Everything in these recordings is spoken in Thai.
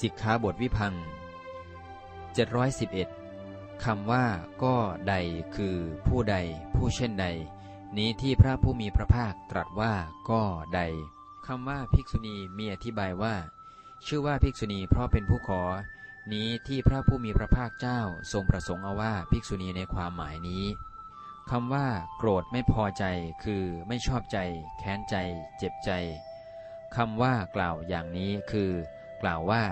สิกขาบทวิพัง711 คำว่าก็ใดคือผู้ใด ผู้เช่นใด นี้ที่พระผู้มีพระภาคตรัสว่าก็ใด คำว่าภิกษุณีมีอธิบายว่า ชื่อว่าภิกษุณีเพราะเป็นผู้ขอ นี้ที่พระผู้มีพระภาคเจ้าทรงประสงค์เอาว่าภิกษุณีในความหมายนี้คำว่าโกรธไม่พอใจคือไม่ชอบใจ แค้นใจ เจ็บใจคำว่ากล่าวอย่างนี้คือ กล่าวว่า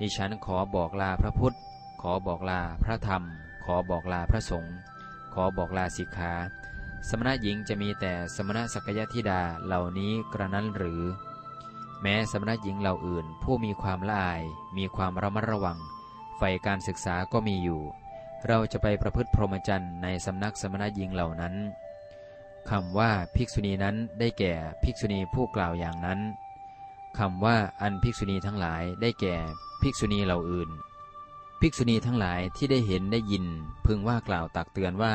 ดิฉันขอบอกลาพระพุทธ ขอบอกลาพระธรรม ขอบอกลาพระสงฆ์ขอบอกลาสิกขาสมณะหญิงจะมีแต่สมณะสักยธิดาเหล่านี้กระนั้นหรือ แม้สมณะหญิงเหล่าอื่น ผู้มีความละอาย มีความระมัดระวังใฝ่การศึกษาก็มีอยู่ เราจะไปประพฤติพรหมจรรย์ในสำนักสมณะหญิงเหล่านั้นคำว่าภิกษุณีนั้นได้แก่ภิกษุณีผู้กล่าวอย่างนั้น คำว่าอันภิกษุณีทั้งหลายได้แก่ภิกษุณีเหล่าอื่น ภิกษุณีทั้งหลายที่ได้เห็นได้ยิน พึงว่ากล่าวตักเตือนว่า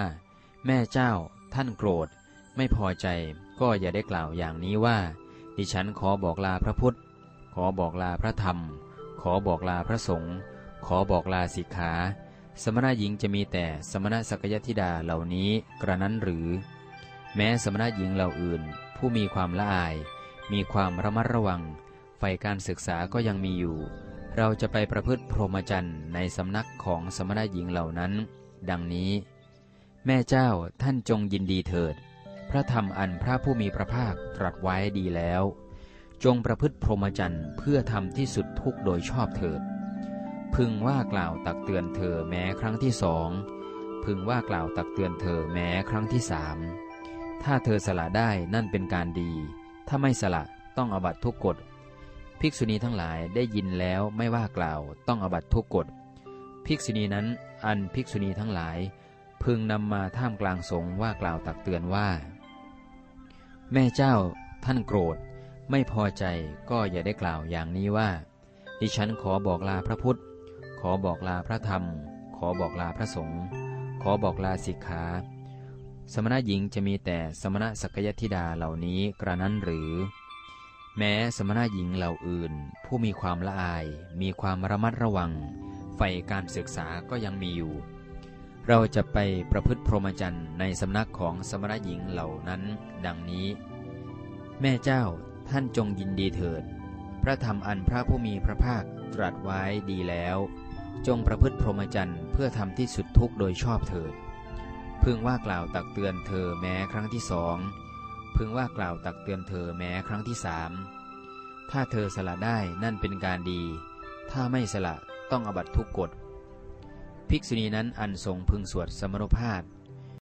แม่เจ้า ท่านโกรธ ไม่พอใจ ก็อย่าได้กล่าวอย่างนี้ว่า ดิฉันขอบอกลาพระพุทธ ขอบอกลาพระธรรม ขอบอกลาพระสงฆ์ขอบอกลาสิกขา สมณะหญิงจะมีแต่สมณะสักยธิดาเหล่านี้กระนั้นหรือ แม้สมณะหญิงเหล่าอื่น ผู้มีความละอาย มีความระมัดระวัง ใฝ่การศึกษาก็ยังมีอยู่ เราจะไปประพฤติพรหมจรรย์ในสำนักของสมณหญิงเหล่านั้น ดังนี้ แม่เจ้าท่านจงยินดีเถิด พระธรรมอันพระผู้มีพระภาคตรัสไว้ดีแล้ว จงประพฤติพรหมจรรย์เพื่อทำที่สุดทุกโดยชอบเถิด พึงว่ากล่าวตักเตือนเธอแม้ครั้งที่สองพึงว่ากล่าวตักเตือนเธอแม้ครั้งที่สามถ้าเธอสละได้นั่นเป็นการดี ถ้าไม่สละต้องอบัตทุกกฎ ภิกษุณีทั้งหลายได้ยินแล้วไม่ว่ากล่าวต้องอบัตทุกกฎ ภิกษุณีนั้นอันภิกษุณีทั้งหลาย พึงนำมาท่ามกลางสงฆ์ว่ากล่าวตักเตือนว่า แม่เจ้า ท่านโกรธ ไม่พอใจก็อย่าได้กล่าวอย่างนี้ว่า ดิฉันขอบอกลาพระพุทธ ขอบอกลาพระธรรม ขอบอกลาพระสงฆ์ขอบอกลาสิกขา สมณะหญิงจะมีแต่สมณะสักยธิดาเหล่านี้กระนั้นหรือ แม้สมณะหญิงเหล่าอื่น ผู้มีความละอาย มีความระมัดระวังใฝ่การศึกษาก็ยังมีอยู่ เราจะไปประพฤติพรหมจรรย์ในสำนักของสมณะหญิงเหล่านั้น ดังนี้ แม่เจ้าท่านจงยินดีเถิด พระธรรมอันพระผู้มีพระภาคตรัสไว้ดีแล้ว จงประพฤติพรหมจรรย์เพื่อทำที่สุดทุกโดยชอบเถิด พึงว่ากล่าวตักเตือนเธอแม้ครั้งที่สอง พึงว่ากล่าวตักเตือนเธอแม้ครั้งที่สามถ้าเธอสละได้นั่นเป็นการดี ถ้าไม่สละต้องอบัตทุกกฎ ภิกษุณีนั้นอันทรงพึงสวดสมรภาพ